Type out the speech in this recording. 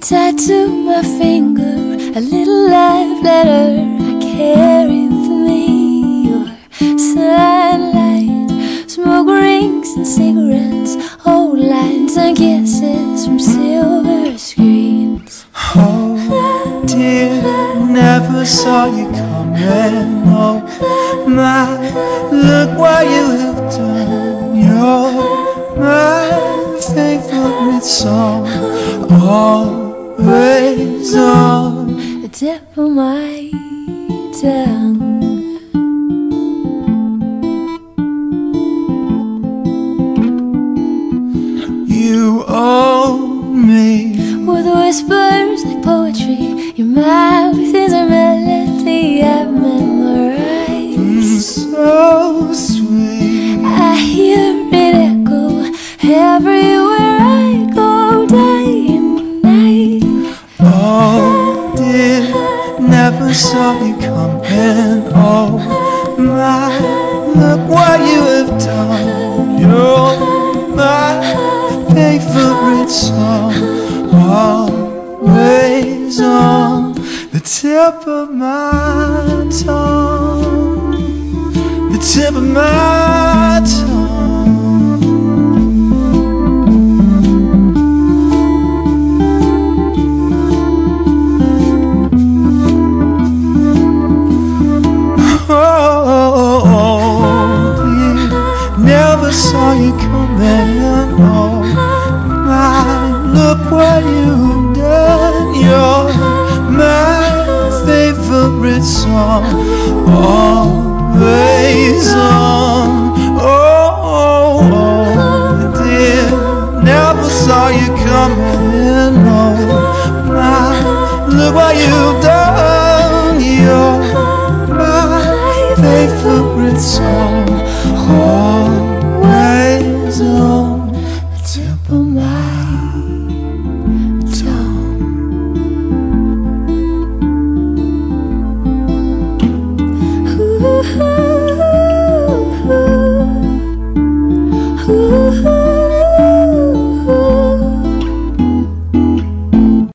tattoo my finger, a little love letter I carry with me. Your sunlight, smoke rings and cigarettes, old lines and kisses from silver screens. Oh dear, never saw you coming. Oh my, look what you have done. You're my favorite song, always on the tip of my tongue. You own me with whispers like poetry. You're mouth saw you coming. Oh my, look what you have done. You're my favorite song, always on the tip of my tongue, the tip of my tongue. Never saw you coming. Oh, my, look what you've done. You're my favorite song, always on. Oh, oh, oh, dear, never saw you coming. Oh, my, look what you've done. You're my favorite song, always Oh.